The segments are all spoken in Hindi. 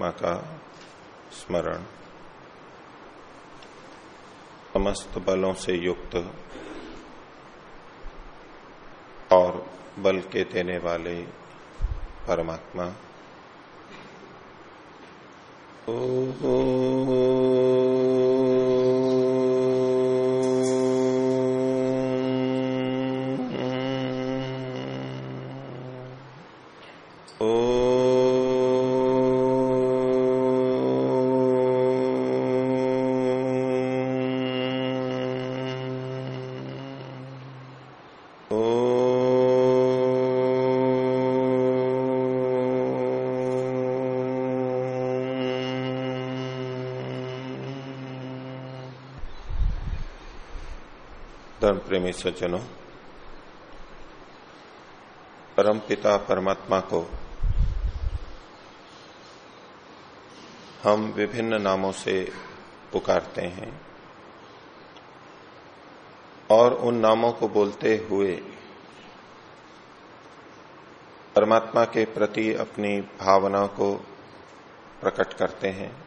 परमात्मा का स्मरण। समस्त बलों से युक्त और बल के देने वाले परमात्मा। धर्म प्रेमी सज्जनों परम पिता परमात्मा को हम विभिन्न नामों से पुकारते हैं और उन नामों को बोलते हुए परमात्मा के प्रति अपनी भावना को प्रकट करते हैं।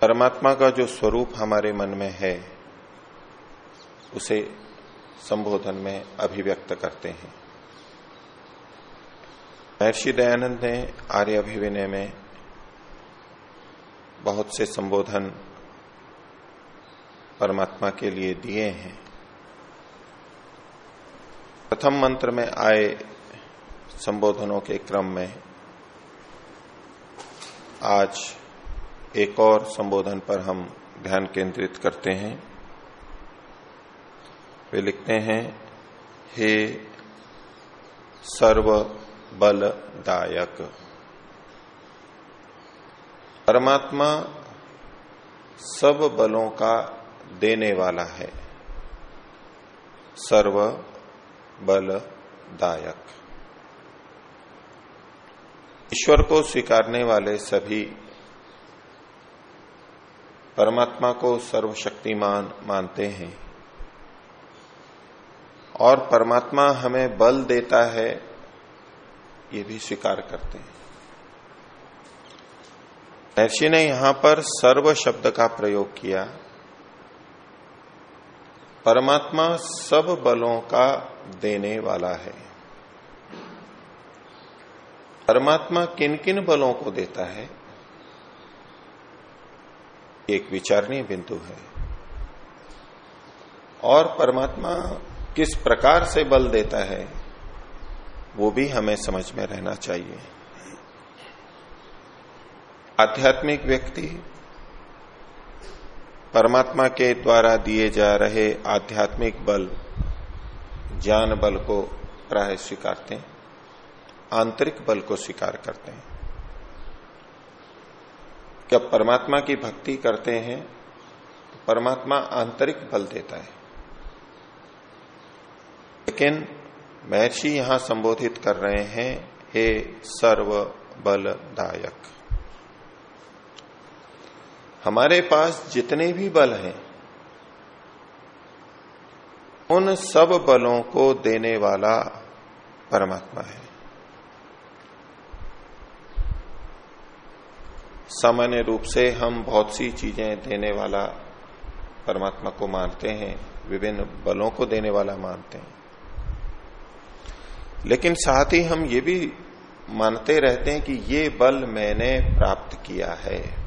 परमात्मा का जो स्वरूप हमारे मन में है उसे संबोधन में अभिव्यक्त करते हैं। महर्षि दयानंद ने आर्य अभिविनय में बहुत से संबोधन परमात्मा के लिए दिए हैं। प्रथम मंत्र में आए संबोधनों के क्रम में आज एक और संबोधन पर हम ध्यान केंद्रित करते हैं। वे लिखते हैं, हे सर्व बलदायक परमात्मा सब बलों का देने वाला है सर्व बलदायक ईश्वर को स्वीकारने वाले सभी परमात्मा को सर्वशक्तिमान मानते हैं। और परमात्मा हमें बल देता है, ये भी स्वीकार करते हैं। महर्षि ने यहाँ पर सर्व शब्द का प्रयोग किया। परमात्मा सब बलों का देने वाला है। परमात्मा किन किन बलों को देता है? एक विचारणीय बिंदु है। और परमात्मा किस प्रकार से बल देता है, वो भी हमें समझ में रहना चाहिए। आध्यात्मिक व्यक्ति परमात्मा के द्वारा दिए जा रहे आध्यात्मिक बल, ज्ञान बल को प्राय स्वीकारते हैं, आंतरिक बल को स्वीकार करते हैं। जब परमात्मा की भक्ति करते हैं तो परमात्मा आंतरिक बल देता है। लेकिन महर्षि यहाँ संबोधित कर रहे हैं, हे सर्व बलदायक हमारे पास जितने भी बल हैं, उन सब बलों को देने वाला परमात्मा है। सामान्य रूप से हम बहुत सी चीज़ें देने वाला परमात्मा को मानते हैं, विभिन्न बलों को देने वाला मानते हैं। लेकिन साथ ही हम ये भी मानते रहते हैं कि ये बल मैंने प्राप्त किया है।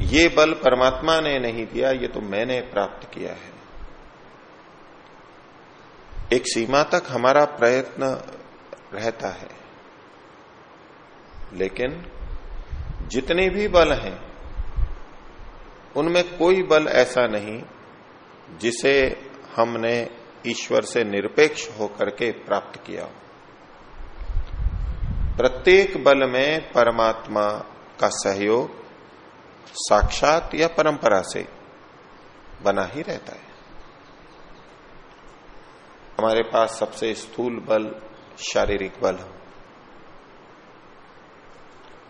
ये बल परमात्मा ने नहीं दिया, ये तो मैंने प्राप्त किया है। एक सीमा तक हमारा प्रयत्न रहता है। लेकिन जितने भी बल हैं, उनमें कोई बल ऐसा नहीं जिसे हमने ईश्वर से निरपेक्ष होकर के प्राप्त किया। प्रत्येक बल में परमात्मा का सहयोग साक्षात या परंपरा से बना ही रहता है। हमारे पास सबसे स्थूल बल शारीरिक बल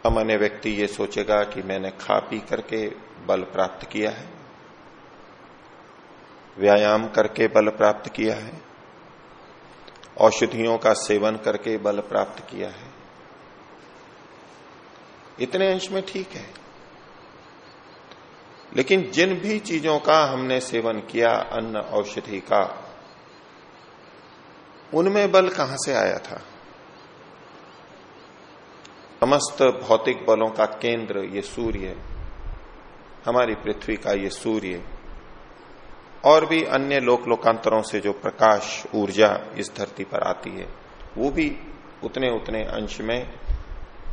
सामान्य व्यक्ति ये सोचेगा कि मैंने खा पी करके बल प्राप्त किया है। व्यायाम करके बल प्राप्त किया है। औषधियों का सेवन करके बल प्राप्त किया है। इतने अंश में ठीक है। लेकिन जिन भी चीज़ों का हमने सेवन किया, अन्न, औषधि का, उनमें बल कहाँ से आया था? समस्त भौतिक बलों का केंद्र ये सूर्य, हमारी पृथ्वी का ये सूर्य। और भी अन्य लोक लोकांतरों से जो प्रकाश, ऊर्जा इस धरती पर आती है, वो भी उतने उतने अंश में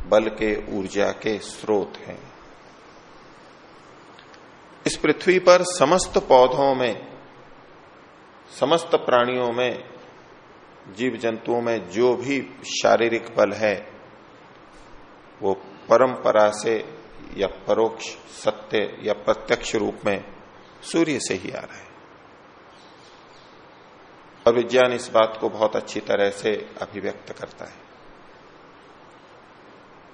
बल के, ऊर्जा के स्रोत हैं। इस पृथ्वी पर समस्त पौधों में, समस्त प्राणियों में जीव जंतुओं में जो भी शारीरिक बल है, वो परंपरा से या परोक्ष, सत्य या प्रत्यक्ष रूप में सूर्य से ही आ रहा है। और विज्ञान इस बात को बहुत अच्छी तरह से अभिव्यक्त करता है।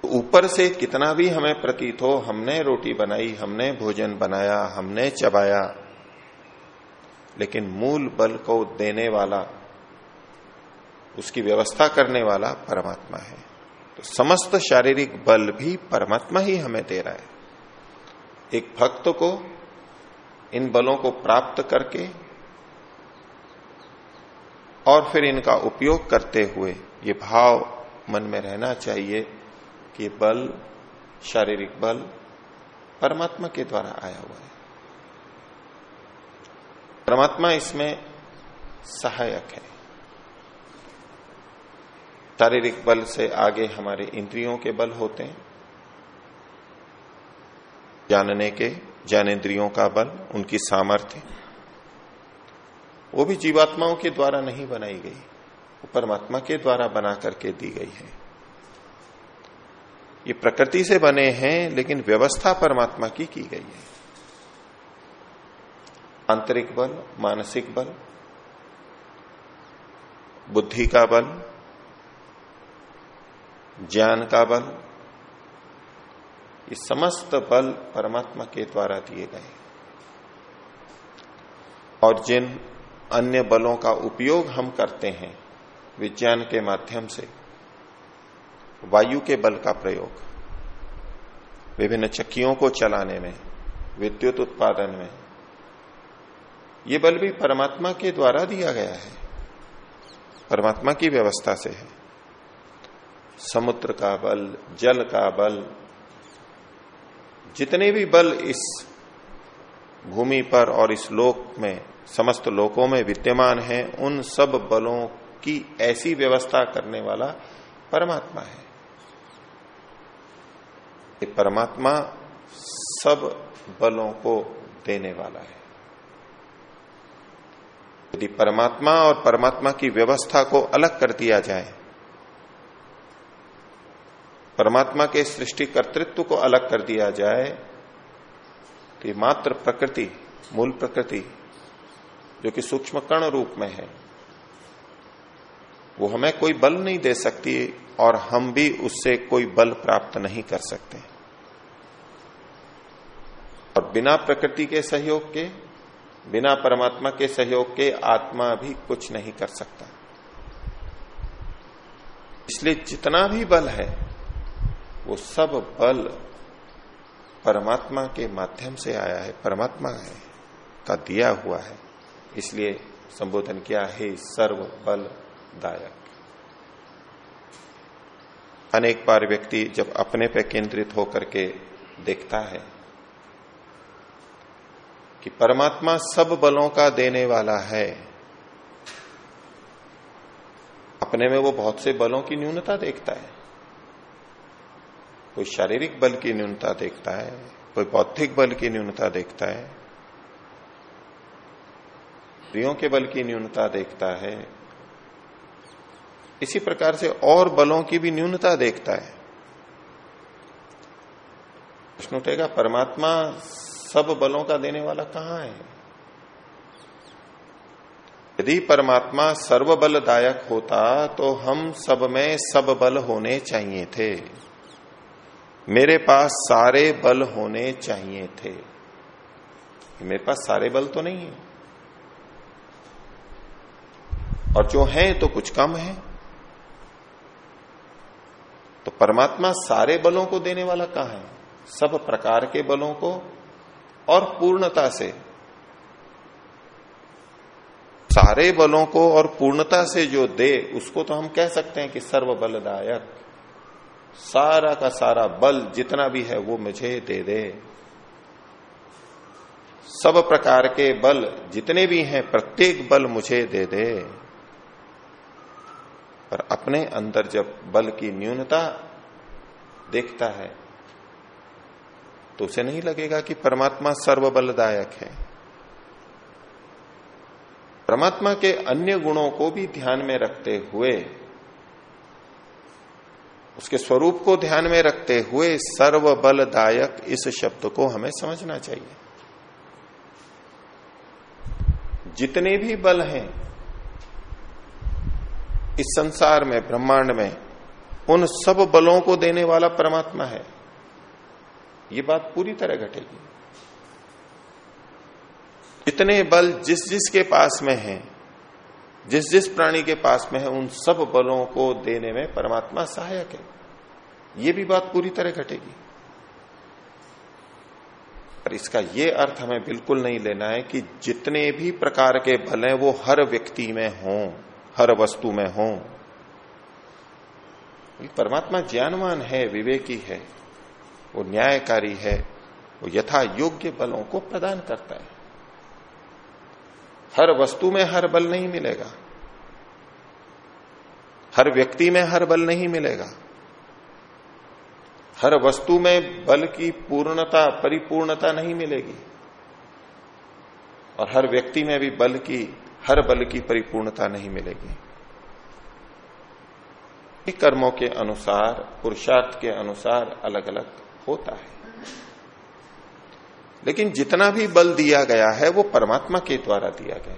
ऊपर से कितना भी हमें प्रतीत हो, हमने रोटी बनाई, हमने भोजन बनाया, हमने चबाया, लेकिन मूल बल को देने वाला, उसकी व्यवस्था करने वाला परमात्मा है। तो समस्त शारीरिक बल भी परमात्मा ही हमें दे रहा है। एक भक्त को इन बलों को प्राप्त करके और फिर इनका उपयोग करते हुए ये भाव मन में रहना चाहिए कि बल, शारीरिक बल परमात्मा के द्वारा आया हुआ है। परमात्मा इसमें सहायक है। शारीरिक बल से आगे हमारे इंद्रियों के बल होते हैं। जानने के, ज्ञानेन्द्रियों का बल, उनकी सामर्थ्य। वो भी जीवात्माओं के द्वारा नहीं बनाई गई, वो परमात्मा के द्वारा बना करके दी गई है। ये प्रकृति से बने हैं, लेकिन व्यवस्था परमात्मा की की गई है। आंतरिक बल, मानसिक बल, बुद्धि का बल, ज्ञान का बल, ये समस्त बल परमात्मा के द्वारा दिए गए और जिन अन्य बलों का उपयोग हम करते हैं विज्ञान के माध्यम से। वायु के बल का प्रयोग। विभिन्न चक्कियों को चलाने में, विद्युत उत्पादन में। ये बल भी परमात्मा के द्वारा दिया गया है। परमात्मा की व्यवस्था से है। समुद्र का बल, जल का बल, जितने भी बल इस भूमि पर और इस लोक में समस्त लोकों में विद्यमान है, उन सब बलों की ऐसी व्यवस्था करने वाला परमात्मा है। ये परमात्मा सब बलों को देने वाला है। यदि परमात्मा और परमात्मा की व्यवस्था को अलग कर दिया जाए, परमात्मा के सृष्टि कर्तृत्व को अलग कर दिया जाए तो मात्र प्रकृति, मूल प्रकृति जो कि सूक्ष्म कण रूप में है, वो हमें कोई बल नहीं दे सकती और हम भी उससे कोई बल प्राप्त नहीं कर सकते। और बिना प्रकृति के सहयोग के, बिना परमात्मा के सहयोग के आत्मा भी कुछ नहीं कर सकता। इसलिए जितना भी बल है, वो सब बल परमात्मा के माध्यम से आया है, परमात्मा है, का दिया हुआ है। इसलिए संबोधन किया? है सर्व बल दायक अनेक बार व्यक्ति जब अपने पे केंद्रित होकर के देखता है कि परमात्मा सब बलों का देने वाला है, अपने में वो बहुत से बलों की न्यूनता देखता है, कोई शारीरिक बल की न्यूनता देखता है, कोई बौद्धिक बल की न्यूनता देखता है स्त्रियों के बल की न्यूनता देखता है। इसी प्रकार से और बलों की भी न्यूनता देखता है। प्रश्न उठेगा, परमात्मा सब बलों का देने वाला कहाँ है? यदि परमात्मा सर्व बलदायक होता तो हम सब में सब बल होने चाहिए थे। मेरे पास सारे बल होने चाहिए थे। मेरे पास सारे बल तो नहीं है। और जो है तो कुछ कम है। तो परमात्मा सारे बलों को देने वाला कहा है? सब प्रकार के बलों को और पूर्णता से। सारे बलों को और पूर्णता से जो दे, उसको तो हम कह सकते हैं कि सर्व बलदायक सारा का सारा बल जितना भी है, वो मुझे दे दे। सब प्रकार के बल जितने भी हैं, प्रत्येक बल मुझे दे दे। पर अपने अंदर जब बल की न्यूनता देखता है तो उसे नहीं लगेगा कि परमात्मा सर्वबलदायक है। परमात्मा के अन्य गुणों को भी ध्यान में रखते हुए, उसके स्वरूप को ध्यान में रखते हुए सर्व सर्वबलदायक इस शब्द को हमें समझना चाहिए। जितने भी बल हैं इस संसार में, ब्रह्मांड में, उन सब बलों को देने वाला परमात्मा है। ये बात पूरी तरह घटेगी। इतने बल जिस जिस के पास में है, जिस जिस प्राणी के पास में है, उन सब बलों को देने में परमात्मा सहायक है। ये भी बात पूरी तरह घटेगी। पर इसका ये अर्थ हमें बिल्कुल नहीं लेना है कि जितने भी प्रकार के बल हैं, वो हर व्यक्ति में हों। हर वस्तु में हो। परमात्मा ज्ञानवान है, विवेकी है, वो न्यायकारी है, वो यथा योग्य बलों को प्रदान करता है। हर वस्तु में हर बल नहीं मिलेगा। हर व्यक्ति में हर बल नहीं मिलेगा। हर वस्तु में बल की पूर्णता, परिपूर्णता नहीं मिलेगी। और हर व्यक्ति में भी बल की हर बल की परिपूर्णता नहीं मिलेगी। कर्मों के अनुसार, पुरुषार्थ के अनुसार अलग अलग होता है। लेकिन जितना भी बल दिया गया है, वो परमात्मा के द्वारा दिया गया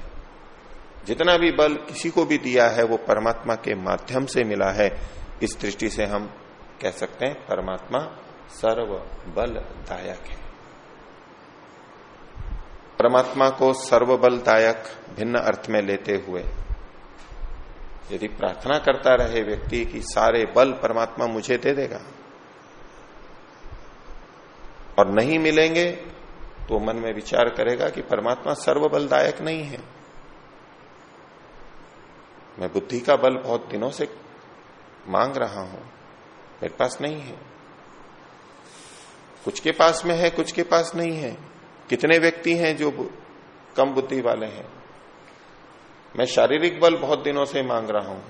जितना भी बल किसी को भी दिया है, वो परमात्मा के माध्यम से मिला है। इस दृष्टि से हम कह सकते हैं, परमात्मा सर्व बल दायक है। परमात्मा को सर्वबलदायक भिन्न अर्थ में लेते हुए, यदि प्रार्थना करता रहे व्यक्ति कि सारे बल परमात्मा मुझे दे देगा, और नहीं मिलेंगे तो मन में विचार करेगा कि परमात्मा सर्वबलदायक नहीं है। मैं बुद्धि का बल बहुत दिनों से मांग रहा हूँ, मेरे पास नहीं है। कुछ के पास में है, कुछ के पास नहीं है। कितने व्यक्ति हैं जो कम बुद्धि वाले हैं? मैं शारीरिक बल बहुत दिनों से मांग रहा हूँ।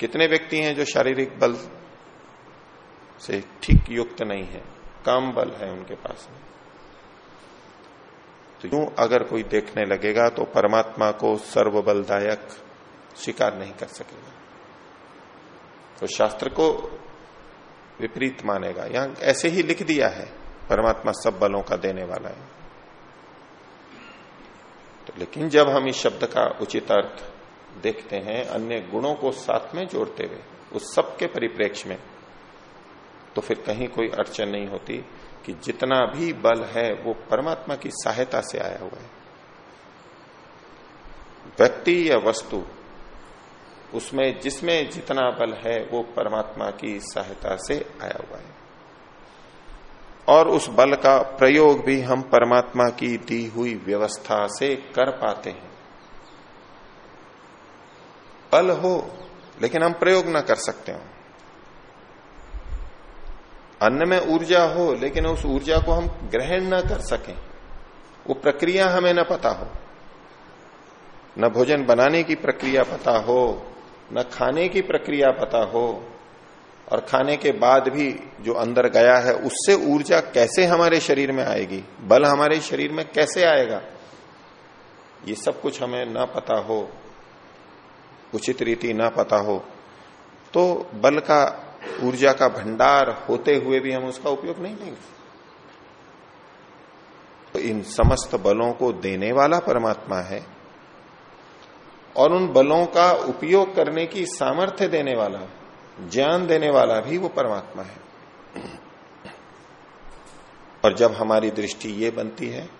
कितने व्यक्ति हैं जो शारीरिक बल से ठीक युक्त नहीं है? कम बल है उनके पास में। तो यूँ अगर कोई देखने लगेगा तो परमात्मा को सर्वबलदायक स्वीकार नहीं कर सकेगा। तो शास्त्र को विपरीत मानेगा। यहाँ ऐसे ही लिख दिया है, परमात्मा सब बलों का देने वाला है। तो लेकिन जब हम इस शब्द का उचित अर्थ देखते हैं, अन्य गुणों को साथ में जोड़ते हुए, उस सब के परिप्रेक्ष्य में तो फिर कहीं कोई अड़चन नहीं होती कि जितना भी बल है, वो परमात्मा की सहायता से आया हुआ है। व्यक्ति या वस्तु, उसमें जिसमें जितना बल है, वो परमात्मा की सहायता से आया हुआ है। और उस बल का प्रयोग भी हम परमात्मा की दी हुई व्यवस्था से कर पाते हैं। बल हो, लेकिन हम प्रयोग ना कर सकते हो। अन्न में ऊर्जा हो, लेकिन उस ऊर्जा को हम ग्रहण ना कर सकें। वो प्रक्रिया हमें न पता हो। न भोजन बनाने की प्रक्रिया पता हो, न खाने की प्रक्रिया पता हो और खाने के बाद भी जो अंदर गया है, उससे ऊर्जा कैसे हमारे शरीर में आएगी? बल हमारे शरीर में कैसे आएगा? ये सब कुछ हमें ना पता हो, उचित रीति ना पता हो तो बल का, ऊर्जा का भंडार होते हुए भी हम उसका उपयोग नहीं लेंगे। तो इन समस्त बलों को देने वाला परमात्मा है और उन बलों का उपयोग करने की सामर्थ्य देने वाला ज्ञान देने वाला भी वो परमात्मा है। और जब हमारी दृष्टि ये बनती है,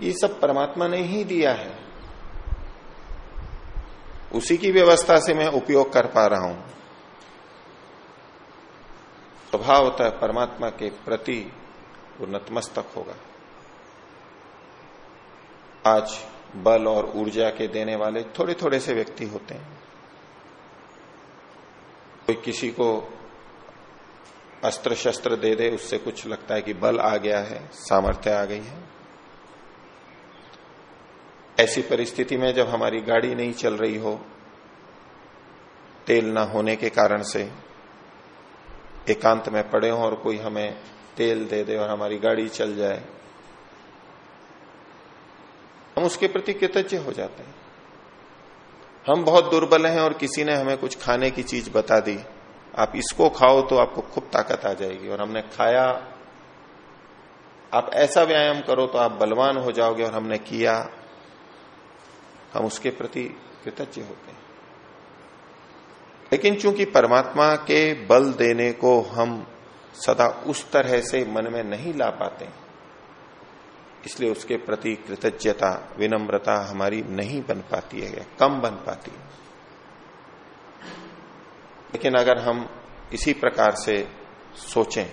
ये सब परमात्मा ने ही दिया है। उसी की व्यवस्था से मैं उपयोग कर पा रहा हूँ। स्वभावतः परमात्मा के प्रति वो नतमस्तक होगा। आज बल और ऊर्जा के देने वाले थोड़े थोड़े से व्यक्ति होते हैं। कोई किसी को अस्त्र शस्त्र दे दे, उससे कुछ लगता है कि बल आ गया है, सामर्थ्य आ गई है। ऐसी परिस्थिति में जब हमारी गाड़ी नहीं चल रही हो, तेल ना होने के कारण से, एकांत में पड़े हो और कोई हमें तेल दे दे और हमारी गाड़ी चल जाए, हम उसके प्रति कृतज्ञ हो जाते हैं। हम बहुत दुर्बल हैं और किसी ने हमें कुछ खाने की चीज़ बता दी। आप इसको खाओ तो आपको खूब ताकत आ जाएगी। और हमने खाया, आप ऐसा व्यायाम करो तो आप बलवान हो जाओगे और हमने किया, हम उसके प्रति कृतज्ञ होते हैं। लेकिन चूँकि परमात्मा के बल देने को हम सदा उस तरह से मन में नहीं ला पाते इसलिए उसके प्रति कृतज्ञता, विनम्रता हमारी नहीं बन पाती है, कम बन पाती है। लेकिन अगर हम इसी प्रकार से सोचें,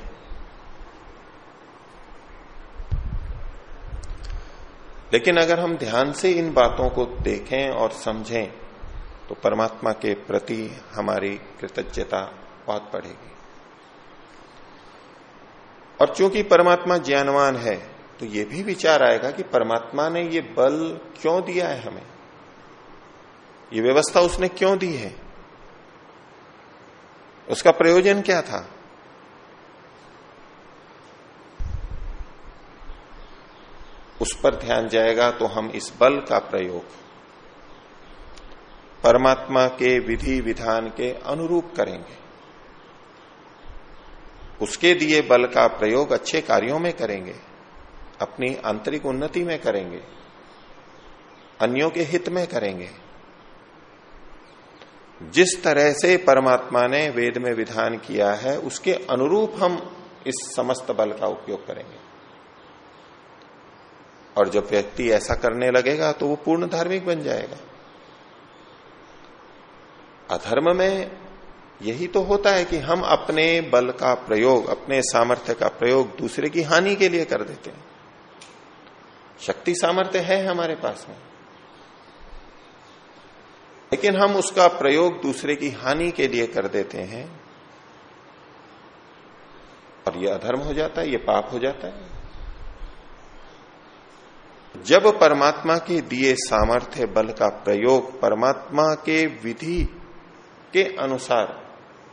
लेकिन अगर हम ध्यान से इन बातों को देखें और समझें तो परमात्मा के प्रति हमारी कृतज्ञता बहुत बढ़ेगी। और चूँकि परमात्मा ज्ञानवान है तो ये भी विचार आएगा कि परमात्मा ने ये बल क्यों दिया है हमें? ये व्यवस्था उसने क्यों दी है? उसका प्रयोजन क्या था? उस पर ध्यान जाएगा तो हम इस बल का प्रयोग परमात्मा के विधि विधान के अनुरूप करेंगे। उसके दिए बल का प्रयोग अच्छे कार्यों में करेंगे। अपनी आंतरिक उन्नति में करेंगे, अन्यों के हित में करेंगे। जिस तरह से परमात्मा ने वेद में विधान किया है, उसके अनुरूप हम इस समस्त बल का उपयोग करेंगे। और जब व्यक्ति ऐसा करने लगेगा तो वो पूर्ण धार्मिक बन जाएगा। अधर्म में यही तो होता है कि हम अपने बल का प्रयोग, अपने सामर्थ्य का प्रयोग दूसरे की हानि के लिए कर देते हैं। शक्ति सामर्थ्य है हमारे पास में। लेकिन हम उसका प्रयोग दूसरे की हानि के लिए कर देते हैं। और ये अधर्म हो जाता है, ये पाप हो जाता है। जब परमात्मा के दिए सामर्थ्य बल का प्रयोग परमात्मा के विधि के अनुसार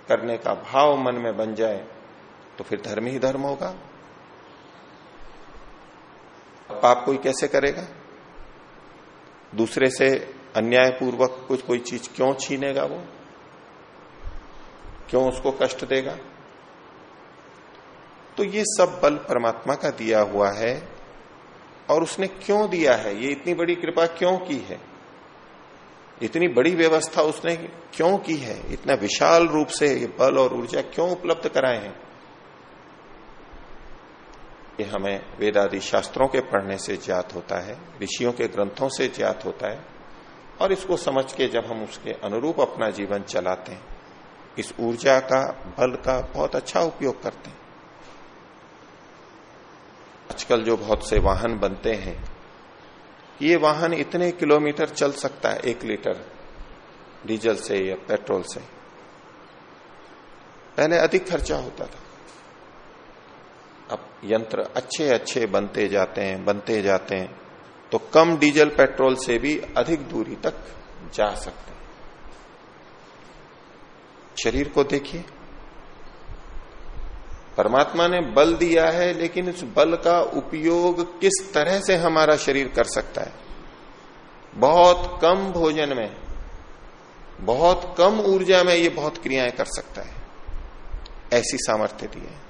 करने का भाव मन में बन जाए तो फिर धर्म ही धर्म होगा। पाप कोई कैसे करेगा? दूसरे से अन्याय पूर्वक कुछ कोई चीज़ क्यों छीनेगा वो? क्यों उसको कष्ट देगा? तो ये सब बल परमात्मा का दिया हुआ है और उसने क्यों दिया है? ये इतनी बड़ी कृपा क्यों की है? इतनी बड़ी व्यवस्था उसने क्यों की है? इतना विशाल रूप से ये बल और ऊर्जा क्यों उपलब्ध कराए हैं? ये हमें वेदादि शास्त्रों के पढ़ने से ज्ञात होता है, ऋषियों के ग्रंथों से ज्ञात होता है, और इसको समझ के जब हम उसके अनुरूप अपना जीवन चलाते हैं, इस ऊर्जा का, बल का बहुत अच्छा उपयोग करते हैं। आजकल जो बहुत से वाहन बनते हैं, ये वाहन इतने किलोमीटर चल सकता है, एक लीटर डीजल से या पेट्रोल से। पहले अधिक खर्चा होता था। यंत्र अच्छे अच्छे बनते जाते हैं, बनते जाते हैं तो कम डीजल पेट्रोल से भी अधिक दूरी तक जा सकते हैं। शरीर को देखिए, परमात्मा ने बल दिया है, लेकिन इस बल का उपयोग किस तरह से हमारा शरीर कर सकता है? बहुत कम भोजन में, बहुत कम ऊर्जा में ये बहुत क्रियाएँ कर सकता है। ऐसी सामर्थ्य दी है।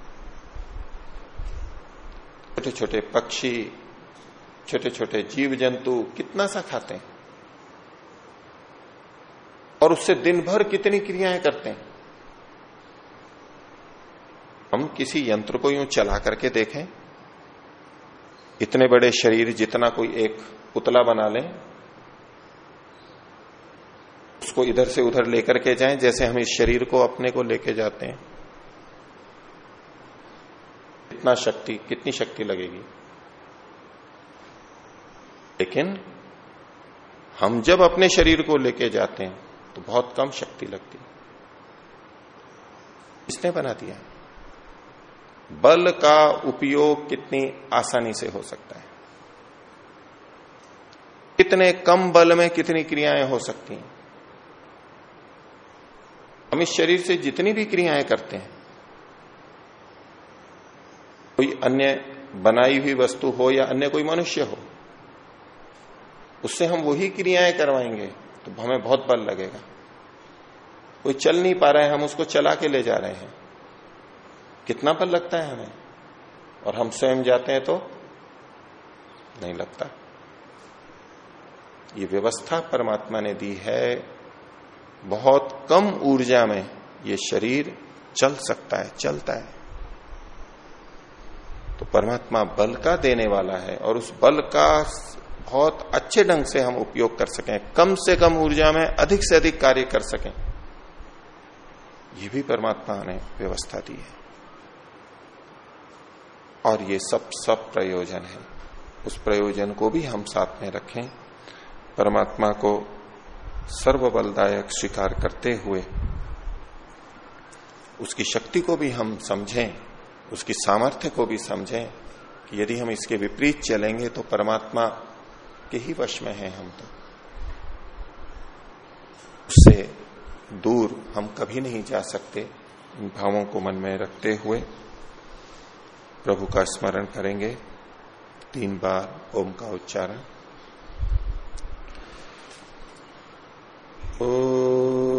छोटे छोटे पक्षी छोटे छोटे जीव जंतु कितना सा खाते हैं। और उससे दिन भर कितनी क्रियाएँ करते हैं। हम किसी यंत्र को यूँ चला करके देखें, इतने बड़े शरीर जितना कोई एक पुतला बना ले, उसको इधर से उधर लेकर के जाएँ, जैसे हम इस शरीर को अपने को लेके जाते हैं। कितना शक्ति, कितनी शक्ति लगेगी? लेकिन हम जब अपने शरीर को लेके जाते हैं तो बहुत कम शक्ति लगती है। इसने बना दिया बल का उपयोग कितनी आसानी से हो सकता है। कितने कम बल में कितनी क्रियाएँ हो सकती हैं। हम इस शरीर से जितनी भी क्रियाएँ करते हैं कोई अन्य बनाई हुई वस्तु हो या अन्य कोई मनुष्य हो, उससे हम वही क्रियाएँ करवाएँगे तो हमें बहुत बल लगेगा। कोई चल नहीं पा रहा है, हम उसको चला के ले जा रहे हैं। कितना बल लगता है हमें? और हम स्वयं जाते हैं तो नहीं लगता। ये व्यवस्था परमात्मा ने दी है। बहुत कम ऊर्जा में ये शरीर चल सकता है, चलता है। तो परमात्मा बल का देने वाला है और उस बल का बहुत अच्छे ढंग से हम उपयोग कर सकें। कम से कम ऊर्जा में अधिक से अधिक कार्य कर सकें। ये भी परमात्मा ने व्यवस्था दी है। और ये सब सब प्रयोजन है। उस प्रयोजन को भी हम साथ में रखें। परमात्मा को सर्वबलदायक स्वीकार करते हुए, उसकी शक्ति को भी हम समझें। उसकी सामर्थ्य को भी समझें कि यदि हम इसके विपरीत चलेंगे तो परमात्मा के ही वश में हैं हम तो। उससे दूर हम कभी नहीं जा सकते, इन भावों को मन में रखते हुए। प्रभु का स्मरण करेंगे। तीन बार ओम का उच्चारण। ओ